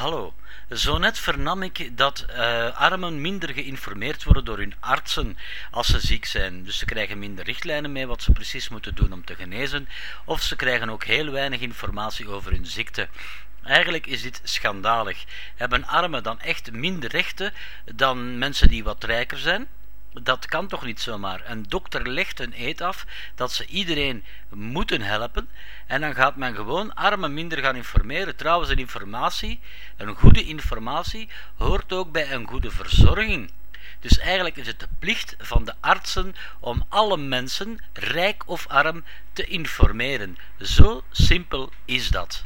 Hallo. Zo net vernam ik dat uh, armen minder geïnformeerd worden door hun artsen als ze ziek zijn. Dus ze krijgen minder richtlijnen mee wat ze precies moeten doen om te genezen, of ze krijgen ook heel weinig informatie over hun ziekte. Eigenlijk is dit schandalig. Hebben armen dan echt minder rechten dan mensen die wat rijker zijn? Dat kan toch niet zomaar. Een dokter legt een eet af dat ze iedereen moeten helpen en dan gaat men gewoon armen minder gaan informeren. Trouwens, een informatie, een goede informatie, hoort ook bij een goede verzorging. Dus eigenlijk is het de plicht van de artsen om alle mensen, rijk of arm, te informeren. Zo simpel is dat.